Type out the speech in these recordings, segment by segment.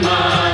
My.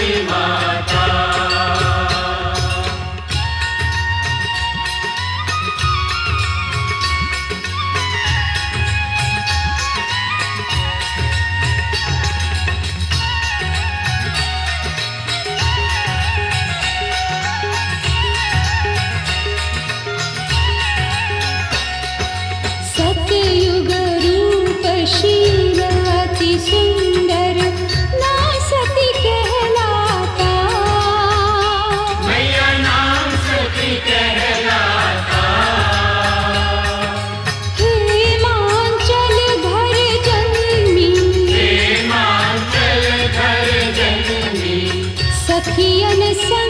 Fatima. सखियन संग